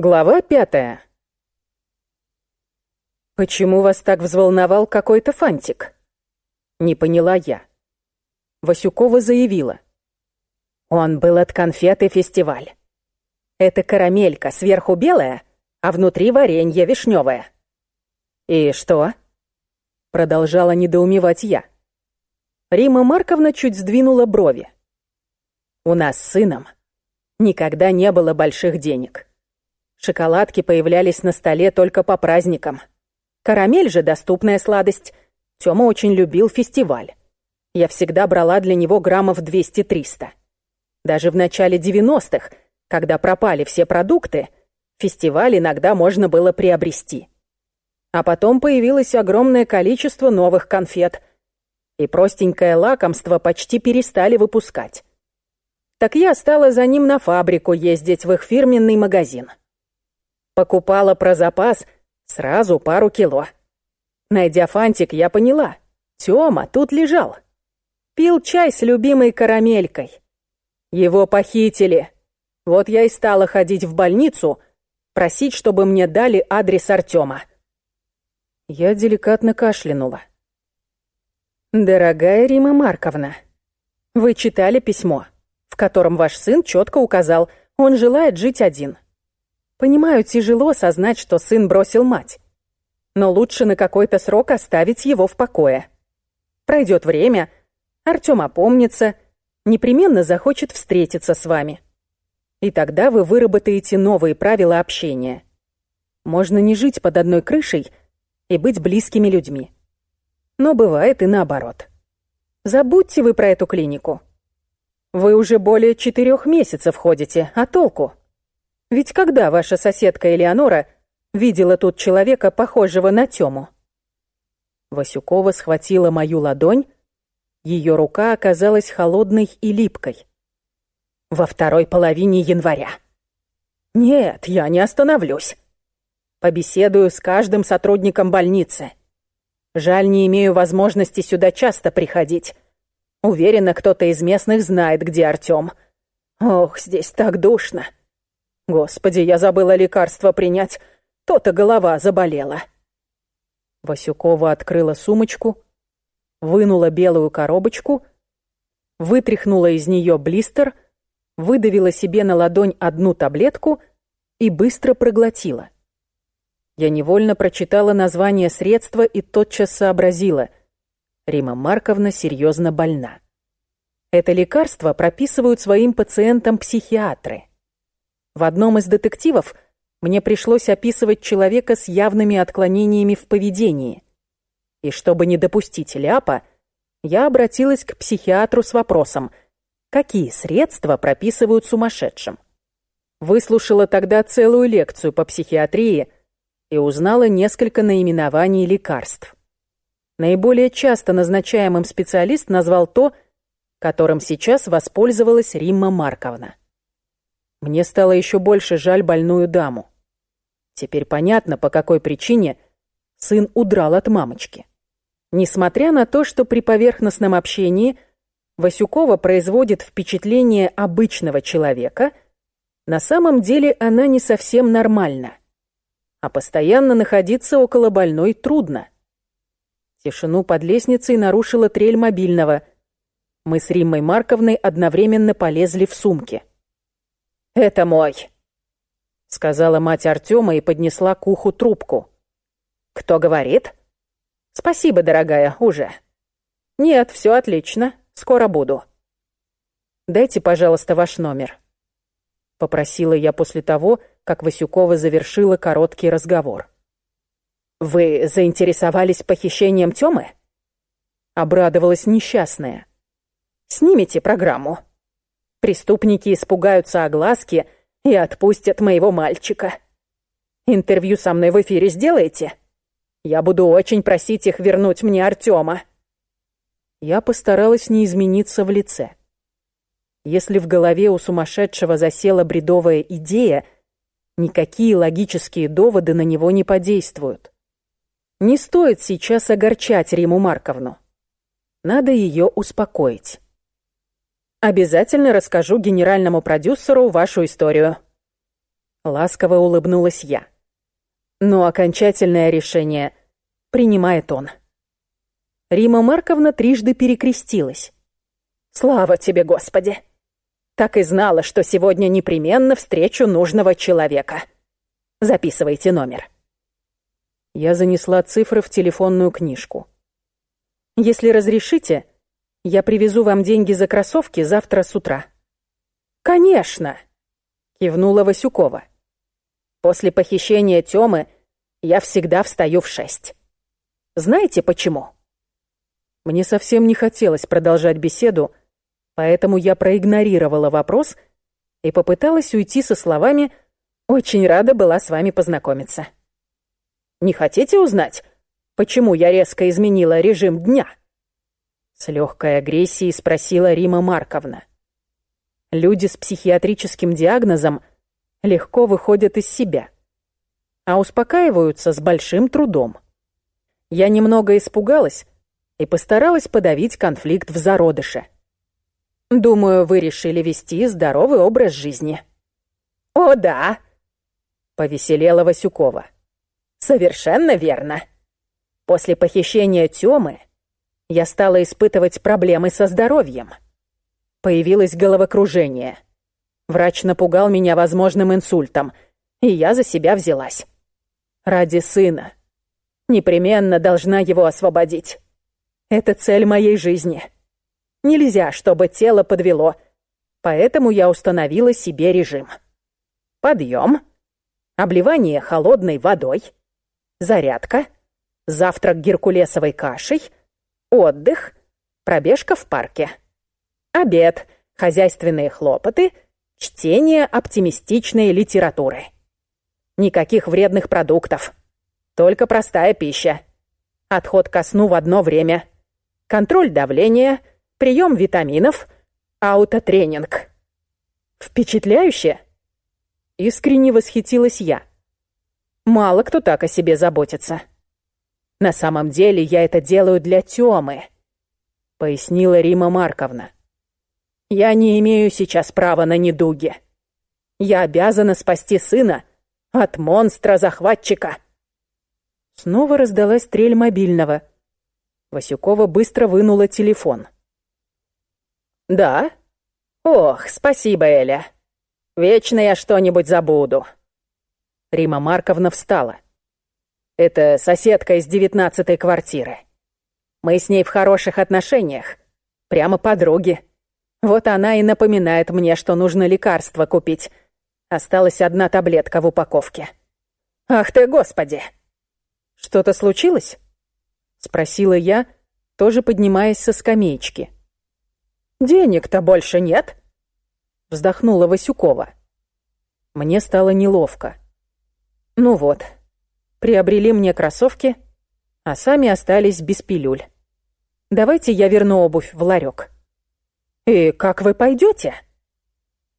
Глава пятая. «Почему вас так взволновал какой-то фантик?» Не поняла я. Васюкова заявила. Он был от конфеты фестиваль. Это карамелька, сверху белая, а внутри варенье вишневое. «И что?» Продолжала недоумевать я. Рима Марковна чуть сдвинула брови. «У нас с сыном никогда не было больших денег. Шоколадки появлялись на столе только по праздникам. Карамель же доступная сладость. Тёма очень любил фестиваль. Я всегда брала для него граммов 200-300. Даже в начале 90-х, когда пропали все продукты, фестиваль иногда можно было приобрести. А потом появилось огромное количество новых конфет, и простенькое лакомство почти перестали выпускать. Так я стала за ним на фабрику ездить в их фирменный магазин. Покупала про запас сразу пару кило. Найдя фантик, я поняла. Тёма тут лежал. Пил чай с любимой карамелькой. Его похитили. Вот я и стала ходить в больницу, просить, чтобы мне дали адрес Артема. Я деликатно кашлянула. «Дорогая Рима Марковна, вы читали письмо, в котором ваш сын четко указал, он желает жить один. Понимаю, тяжело осознать, что сын бросил мать. Но лучше на какой-то срок оставить его в покое. Пройдет время, Артём опомнится, непременно захочет встретиться с вами. И тогда вы выработаете новые правила общения. Можно не жить под одной крышей и быть близкими людьми. Но бывает и наоборот. Забудьте вы про эту клинику. Вы уже более четырех месяцев ходите, а толку? Ведь когда ваша соседка Элеонора видела тут человека, похожего на Тему? Васюкова схватила мою ладонь, ее рука оказалась холодной и липкой. Во второй половине января. Нет, я не остановлюсь. Побеседую с каждым сотрудником больницы. Жаль, не имею возможности сюда часто приходить. Уверена, кто-то из местных знает, где Артём. Ох, здесь так душно. Господи, я забыла лекарство принять. То-то голова заболела. Васюкова открыла сумочку, вынула белую коробочку, вытряхнула из нее блистер, выдавила себе на ладонь одну таблетку и быстро проглотила. Я невольно прочитала название средства и тотчас сообразила. Рима Марковна серьезно больна. Это лекарство прописывают своим пациентам психиатры. В одном из детективов мне пришлось описывать человека с явными отклонениями в поведении. И чтобы не допустить ляпа, я обратилась к психиатру с вопросом, какие средства прописывают сумасшедшим. Выслушала тогда целую лекцию по психиатрии и узнала несколько наименований лекарств. Наиболее часто назначаемым специалист назвал то, которым сейчас воспользовалась Римма Марковна. Мне стало еще больше жаль больную даму. Теперь понятно, по какой причине сын удрал от мамочки. Несмотря на то, что при поверхностном общении Васюкова производит впечатление обычного человека, на самом деле она не совсем нормальна. А постоянно находиться около больной трудно. Тишину под лестницей нарушила трель мобильного. Мы с Риммой Марковной одновременно полезли в сумки. «Это мой», — сказала мать Артема и поднесла к уху трубку. «Кто говорит?» «Спасибо, дорогая, уже». «Нет, все отлично. Скоро буду». «Дайте, пожалуйста, ваш номер», — попросила я после того, как Васюкова завершила короткий разговор. «Вы заинтересовались похищением Тёмы?» Обрадовалась несчастная. «Снимите программу». Преступники испугаются огласки и отпустят моего мальчика. Интервью со мной в эфире сделаете? Я буду очень просить их вернуть мне Артема. Я постаралась не измениться в лице. Если в голове у сумасшедшего засела бредовая идея, никакие логические доводы на него не подействуют. Не стоит сейчас огорчать Риму Марковну. Надо ее успокоить. Обязательно расскажу генеральному продюсеру вашу историю. Ласково улыбнулась я. Но окончательное решение принимает он. Рима Марковна трижды перекрестилась. «Слава тебе, Господи! Так и знала, что сегодня непременно встречу нужного человека. Записывайте номер». Я занесла цифры в телефонную книжку. «Если разрешите, я привезу вам деньги за кроссовки завтра с утра». «Конечно!» — кивнула Васюкова. «После похищения Тёмы я всегда встаю в шесть. Знаете почему?» Мне совсем не хотелось продолжать беседу, поэтому я проигнорировала вопрос и попыталась уйти со словами «Очень рада была с вами познакомиться». Не хотите узнать, почему я резко изменила режим дня?» С легкой агрессией спросила Рима Марковна. Люди с психиатрическим диагнозом легко выходят из себя, а успокаиваются с большим трудом. Я немного испугалась и постаралась подавить конфликт в зародыше. Думаю, вы решили вести здоровый образ жизни. «О, да!» — повеселела Васюкова. Совершенно верно. После похищения Тёмы я стала испытывать проблемы со здоровьем. Появилось головокружение. Врач напугал меня возможным инсультом, и я за себя взялась. Ради сына. Непременно должна его освободить. Это цель моей жизни. Нельзя, чтобы тело подвело, поэтому я установила себе режим. Подъем, обливание холодной водой — зарядка, завтрак геркулесовой кашей, отдых, пробежка в парке. Обед, хозяйственные хлопоты, чтение оптимистичной литературы. Никаких вредных продуктов, только простая пища. Отход ко сну в одно время. Контроль давления, прием витаминов, аутотренинг. Впечатляюще? Искренне восхитилась я. Мало кто так о себе заботится. На самом деле я это делаю для Тёмы, пояснила Рима Марковна. Я не имею сейчас права на недуги. Я обязана спасти сына от монстра-захватчика. Снова раздалась трель мобильного. Васюкова быстро вынула телефон. «Да? Ох, спасибо, Эля. Вечно я что-нибудь забуду». Рима Марковна встала. «Это соседка из девятнадцатой квартиры. Мы с ней в хороших отношениях. Прямо подруги. Вот она и напоминает мне, что нужно лекарство купить. Осталась одна таблетка в упаковке. Ах ты, Господи!» «Что-то случилось?» — спросила я, тоже поднимаясь со скамеечки. «Денег-то больше нет?» — вздохнула Васюкова. Мне стало неловко. Ну вот, приобрели мне кроссовки, а сами остались без пилюль. Давайте я верну обувь в ларек. «И как вы пойдете?»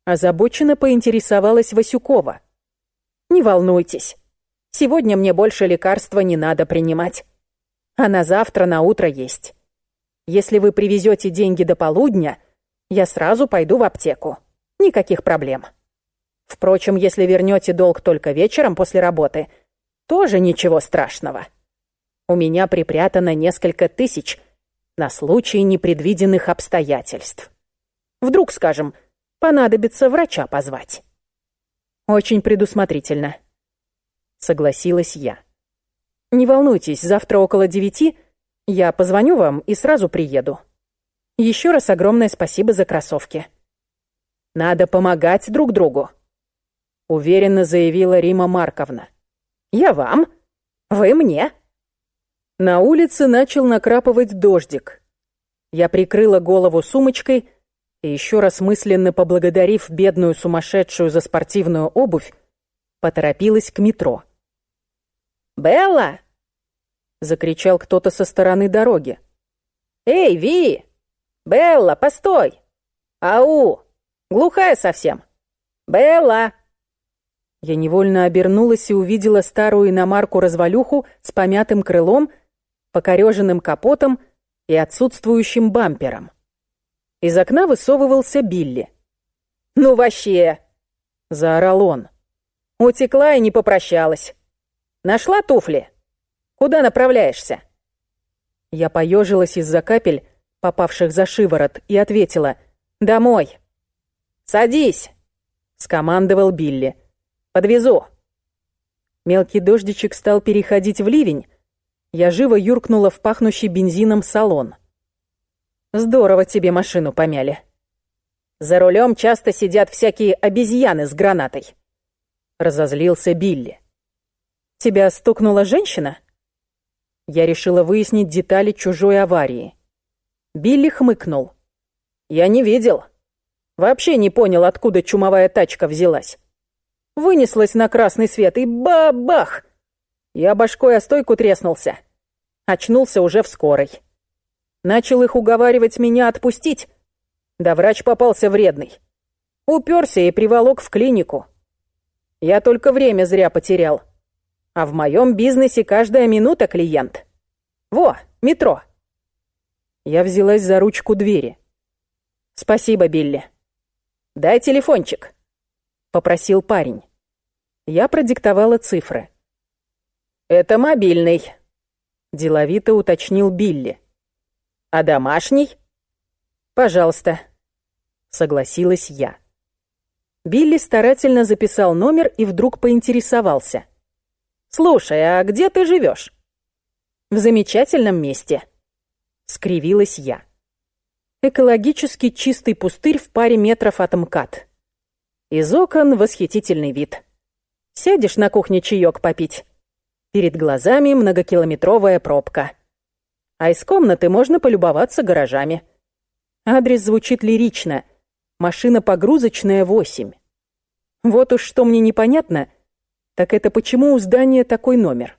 Озабоченно поинтересовалась Васюкова. «Не волнуйтесь, сегодня мне больше лекарства не надо принимать. А на завтра на утро есть. Если вы привезете деньги до полудня, я сразу пойду в аптеку. Никаких проблем». Впрочем, если вернете долг только вечером после работы, тоже ничего страшного. У меня припрятано несколько тысяч на случай непредвиденных обстоятельств. Вдруг, скажем, понадобится врача позвать. Очень предусмотрительно. Согласилась я. Не волнуйтесь, завтра около девяти я позвоню вам и сразу приеду. Еще раз огромное спасибо за кроссовки. Надо помогать друг другу уверенно заявила Рима Марковна. «Я вам, вы мне». На улице начал накрапывать дождик. Я прикрыла голову сумочкой и еще раз мысленно поблагодарив бедную сумасшедшую за спортивную обувь, поторопилась к метро. «Белла!» — закричал кто-то со стороны дороги. «Эй, Ви! Белла, постой! Ау! Глухая совсем! Белла!» Я невольно обернулась и увидела старую иномарку-развалюху с помятым крылом, покореженным капотом и отсутствующим бампером. Из окна высовывался Билли. «Ну вообще!» — заорал он. Утекла и не попрощалась. Нашла туфли? Куда направляешься?» Я поежилась из-за капель, попавших за шиворот, и ответила «Домой». «Садись!» — скомандовал Билли. «Подвезу». Мелкий дождичек стал переходить в ливень. Я живо юркнула в пахнущий бензином салон. «Здорово тебе машину помяли». «За рулем часто сидят всякие обезьяны с гранатой», — разозлился Билли. «Тебя стукнула женщина?» Я решила выяснить детали чужой аварии. Билли хмыкнул. «Я не видел. Вообще не понял, откуда чумовая тачка взялась. Вынеслась на красный свет и бабах! Я башкой о стойку треснулся. Очнулся уже в скорой. Начал их уговаривать меня отпустить. Да врач попался вредный. Уперся и приволок в клинику. Я только время зря потерял. А в моем бизнесе каждая минута клиент. Во, метро. Я взялась за ручку двери. «Спасибо, Билли. Дай телефончик», — попросил парень. Я продиктовала цифры. «Это мобильный», — деловито уточнил Билли. «А домашний?» «Пожалуйста», — согласилась я. Билли старательно записал номер и вдруг поинтересовался. «Слушай, а где ты живешь?» «В замечательном месте», — скривилась я. Экологически чистый пустырь в паре метров от МКАД. Из окон восхитительный вид. Сядешь на кухне чаек попить. Перед глазами многокилометровая пробка. А из комнаты можно полюбоваться гаражами. Адрес звучит лирично. Машина погрузочная 8. Вот уж что мне непонятно — так это почему у здания такой номер?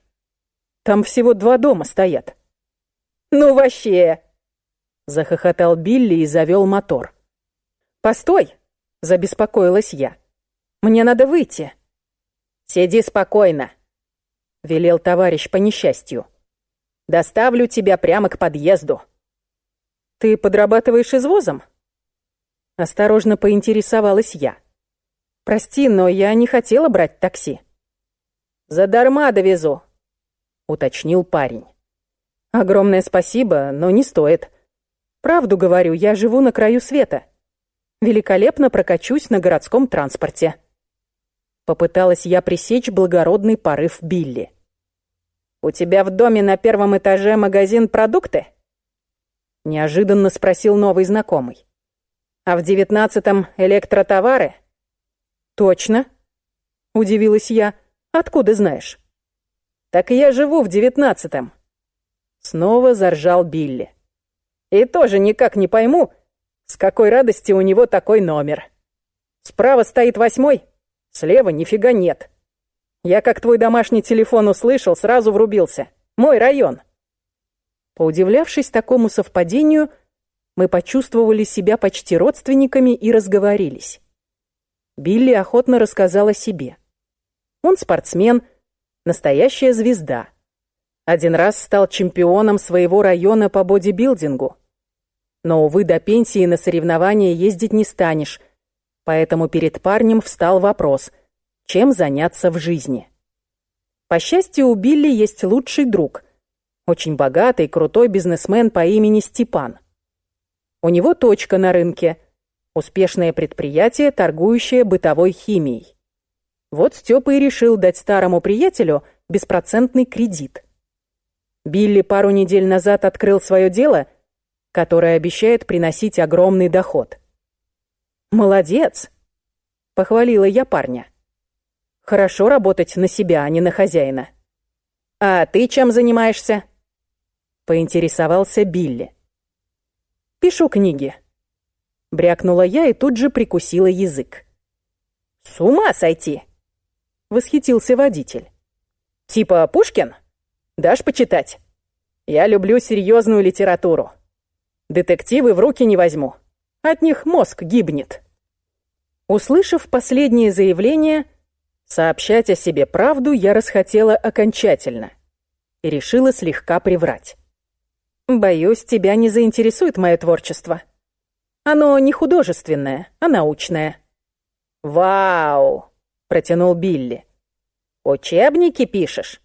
Там всего два дома стоят. Ну вообще! Захохотал Билли и завел мотор. Постой! Забеспокоилась я. Мне надо выйти. Сиди спокойно, велел товарищ по несчастью. Доставлю тебя прямо к подъезду. Ты подрабатываешь извозом? Осторожно поинтересовалась я. Прости, но я не хотела брать такси. «Задарма довезу», — уточнил парень. «Огромное спасибо, но не стоит. Правду говорю, я живу на краю света. Великолепно прокачусь на городском транспорте». Попыталась я пресечь благородный порыв Билли. «У тебя в доме на первом этаже магазин продукты?» Неожиданно спросил новый знакомый. «А в девятнадцатом электротовары?» «Точно?» — удивилась я. Откуда знаешь? Так я живу в девятнадцатом. Снова заржал Билли. И тоже никак не пойму, с какой радости у него такой номер. Справа стоит восьмой, слева нифига нет. Я как твой домашний телефон услышал, сразу врубился. Мой район. Поудивлявшись такому совпадению, мы почувствовали себя почти родственниками и разговорились. Билли охотно рассказал о себе. Он спортсмен, настоящая звезда. Один раз стал чемпионом своего района по бодибилдингу. Но, увы, до пенсии на соревнования ездить не станешь, поэтому перед парнем встал вопрос, чем заняться в жизни. По счастью, у Билли есть лучший друг, очень богатый, крутой бизнесмен по имени Степан. У него точка на рынке, успешное предприятие, торгующее бытовой химией. Вот Степа и решил дать старому приятелю беспроцентный кредит. Билли пару недель назад открыл свое дело, которое обещает приносить огромный доход. «Молодец!» — похвалила я парня. «Хорошо работать на себя, а не на хозяина». «А ты чем занимаешься?» — поинтересовался Билли. «Пишу книги», — брякнула я и тут же прикусила язык. «С ума сойти!» восхитился водитель. «Типа Пушкин? Дашь почитать? Я люблю серьезную литературу. Детективы в руки не возьму. От них мозг гибнет». Услышав последнее заявление, сообщать о себе правду я расхотела окончательно и решила слегка приврать. «Боюсь, тебя не заинтересует мое творчество. Оно не художественное, а научное». «Вау!» протянул Билли. «Учебники пишешь?»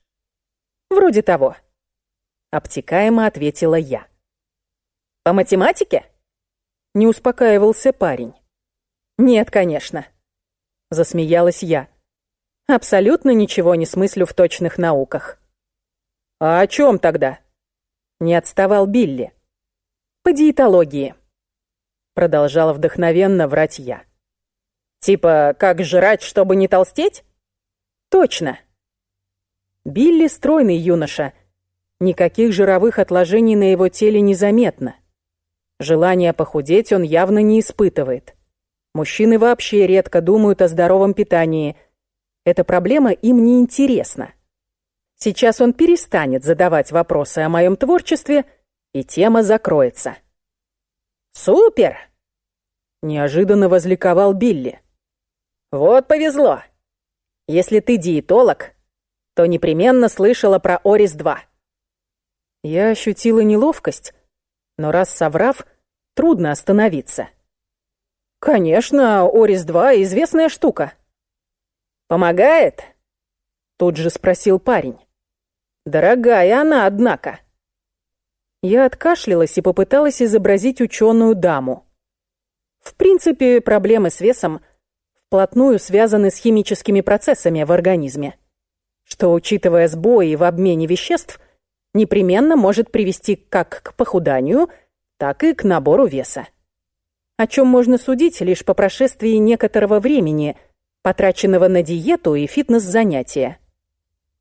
«Вроде того», — обтекаемо ответила я. «По математике?» Не успокаивался парень. «Нет, конечно», — засмеялась я. «Абсолютно ничего не смыслю в точных науках». «А о чем тогда?» Не отставал Билли. «По диетологии», — продолжала вдохновенно врать я. «Типа, как жрать, чтобы не толстеть?» «Точно». Билли стройный юноша. Никаких жировых отложений на его теле незаметно. Желания похудеть он явно не испытывает. Мужчины вообще редко думают о здоровом питании. Эта проблема им не интересна. Сейчас он перестанет задавать вопросы о моем творчестве, и тема закроется. «Супер!» — неожиданно возликовал Билли. «Вот повезло. Если ты диетолог, то непременно слышала про Орис-2». Я ощутила неловкость, но раз соврав, трудно остановиться. «Конечно, Орис-2 — известная штука». «Помогает?» — тут же спросил парень. «Дорогая она, однако». Я откашлялась и попыталась изобразить ученую даму. В принципе, проблемы с весом вплотную связаны с химическими процессами в организме, что, учитывая сбои в обмене веществ, непременно может привести как к похуданию, так и к набору веса. О чем можно судить лишь по прошествии некоторого времени, потраченного на диету и фитнес-занятия.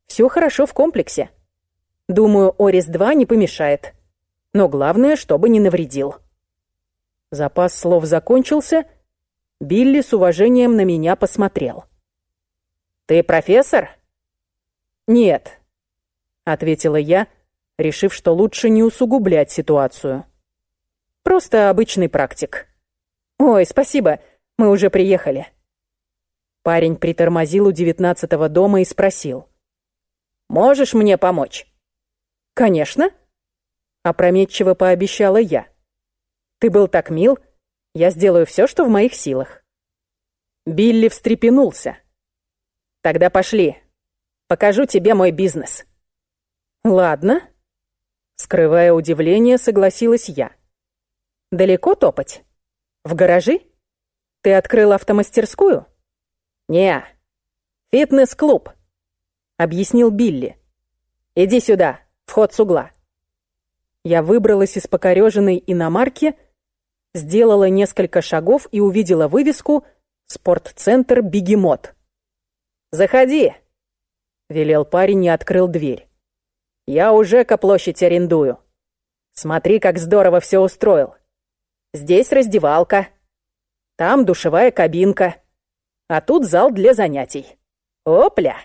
Все хорошо в комплексе. Думаю, Орис-2 не помешает. Но главное, чтобы не навредил. Запас слов закончился. Билли с уважением на меня посмотрел. «Ты профессор?» «Нет», — ответила я, решив, что лучше не усугублять ситуацию. «Просто обычный практик». «Ой, спасибо, мы уже приехали». Парень притормозил у девятнадцатого дома и спросил. «Можешь мне помочь?» «Конечно», — опрометчиво пообещала я. «Ты был так мил, я сделаю все, что в моих силах». Билли встрепенулся. «Тогда пошли. Покажу тебе мой бизнес». «Ладно», Скрывая удивление, согласилась я. «Далеко топать? В гаражи? Ты открыл автомастерскую?» «Не, фитнес-клуб», — объяснил Билли. «Иди сюда, вход с угла». Я выбралась из покореженной иномарки, сделала несколько шагов и увидела вывеску «Спортцентр Бегемот». «Заходи», — велел парень и открыл дверь. Я уже ко площадь арендую. Смотри, как здорово все устроил. Здесь раздевалка. Там душевая кабинка. А тут зал для занятий. Опля!»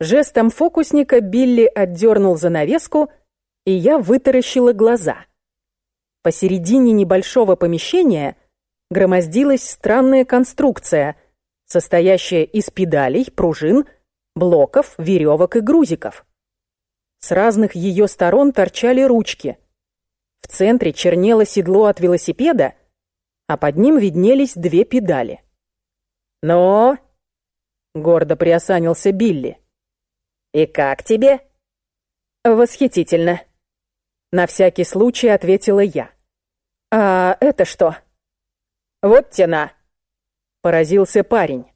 Жестом фокусника Билли отдернул занавеску, и я вытаращила глаза. Посередине небольшого помещения громоздилась странная конструкция, состоящая из педалей, пружин, блоков, веревок и грузиков. С разных ее сторон торчали ручки. В центре чернело седло от велосипеда, а под ним виднелись две педали. «Но...» — гордо приосанился Билли. «И как тебе?» «Восхитительно», — на всякий случай ответила я. «А это что?» «Вот тена», — поразился парень.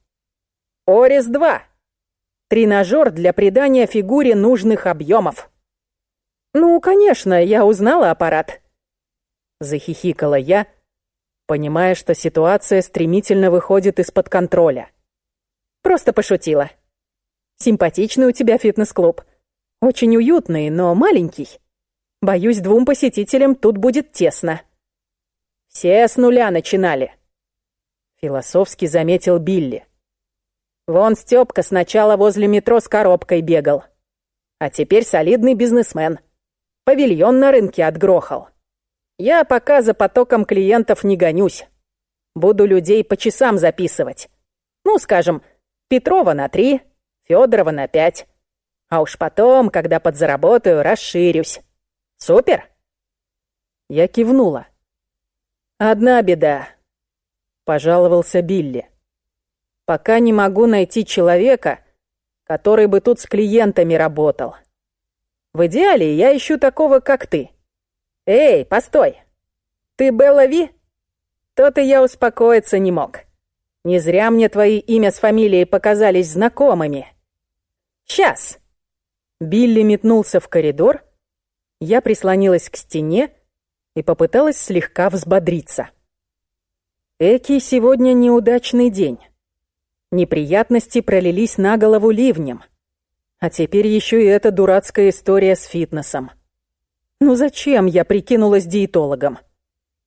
«Орис-2». Тренажер для придания фигуре нужных объемов. «Ну, конечно, я узнала аппарат», — захихикала я, понимая, что ситуация стремительно выходит из-под контроля. Просто пошутила. Симпатичный у тебя фитнес-клуб. Очень уютный, но маленький. Боюсь, двум посетителям тут будет тесно. Все с нуля начинали. Философски заметил Билли. Вон Стёпка сначала возле метро с коробкой бегал. А теперь солидный бизнесмен. Павильон на рынке отгрохал. Я пока за потоком клиентов не гонюсь. Буду людей по часам записывать. Ну, скажем, Петрова на три, Федорова на пять. А уж потом, когда подзаработаю, расширюсь. Супер? Я кивнула. Одна беда. Пожаловался Билли. Пока не могу найти человека, который бы тут с клиентами работал. В идеале я ищу такого, как ты. Эй, постой! Ты Белла Ви? То-то я успокоиться не мог. Не зря мне твои имя с фамилией показались знакомыми. Сейчас. Билли метнулся в коридор, я прислонилась к стене и попыталась слегка взбодриться. Эки сегодня неудачный день. Неприятности пролились на голову ливнем. А теперь еще и эта дурацкая история с фитнесом. Ну зачем я прикинулась диетологом?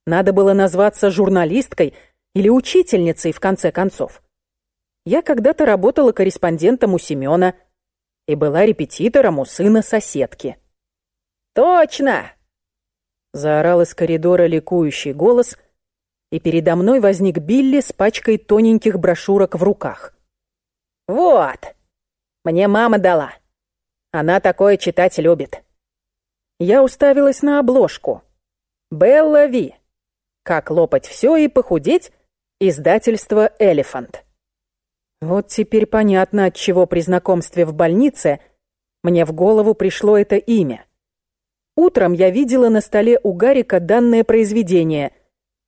Надо было назваться журналисткой или учительницей, в конце концов. Я когда-то работала корреспондентом у Семёна и была репетитором у сына соседки. «Точно!» — заорал из коридора ликующий голос — и передо мной возник Билли с пачкой тоненьких брошюрок в руках. «Вот! Мне мама дала. Она такое читать любит». Я уставилась на обложку. «Белла Ви. Как лопать все и похудеть?» Издательство «Элефант». Вот теперь понятно, от чего при знакомстве в больнице мне в голову пришло это имя. Утром я видела на столе у Гарика данное произведение —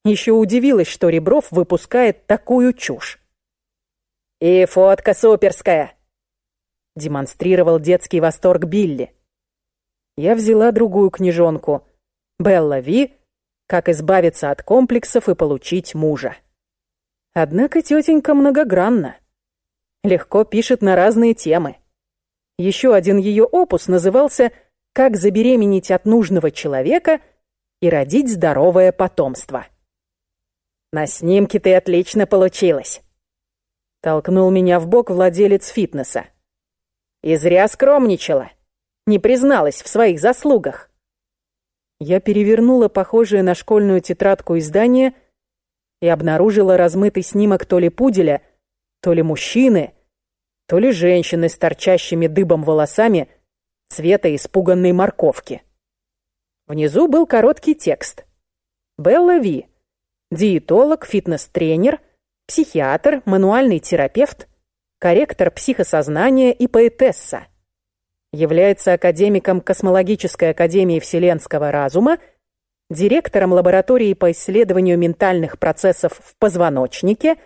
еще удивилась, что Ребров выпускает такую чушь. «И фотка суперская!» Демонстрировал детский восторг Билли. Я взяла другую книжонку. «Белла Ви. Как избавиться от комплексов и получить мужа». Однако тетенька многогранна. Легко пишет на разные темы. Еще один ее опус назывался «Как забеременеть от нужного человека и родить здоровое потомство». На снимке ты отлично получилась. Толкнул меня в бок владелец фитнеса. И зря скромничала. Не призналась в своих заслугах. Я перевернула похожее на школьную тетрадку издание и обнаружила размытый снимок то ли пуделя, то ли мужчины, то ли женщины с торчащими дыбом волосами цвета испуганной морковки. Внизу был короткий текст. «Белла Ви, диетолог, фитнес-тренер, психиатр, мануальный терапевт, корректор психосознания и поэтесса. Является академиком Космологической академии Вселенского разума, директором лаборатории по исследованию ментальных процессов в позвоночнике,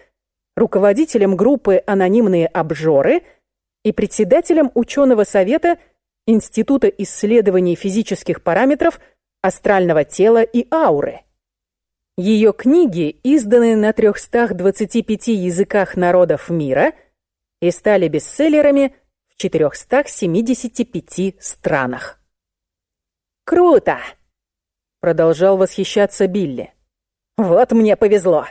руководителем группы «Анонимные обжоры» и председателем ученого совета Института исследований физических параметров астрального тела и ауры. Ее книги изданы на 325 языках народов мира и стали бестселлерами в 475 странах. «Круто!» — продолжал восхищаться Билли. «Вот мне повезло.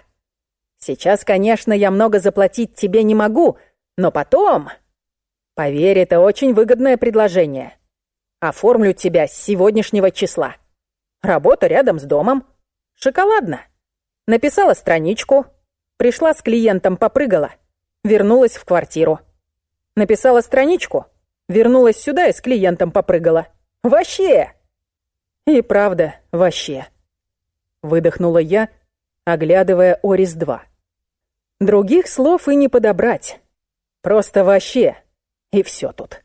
Сейчас, конечно, я много заплатить тебе не могу, но потом... Поверь, это очень выгодное предложение. Оформлю тебя с сегодняшнего числа. Работа рядом с домом». Шоколадно. Написала страничку, пришла с клиентом, попрыгала, вернулась в квартиру. Написала страничку, вернулась сюда и с клиентом попрыгала. Вообще! И правда, вообще. Выдохнула я, оглядывая Орис-2. Других слов и не подобрать. Просто вообще. И все тут.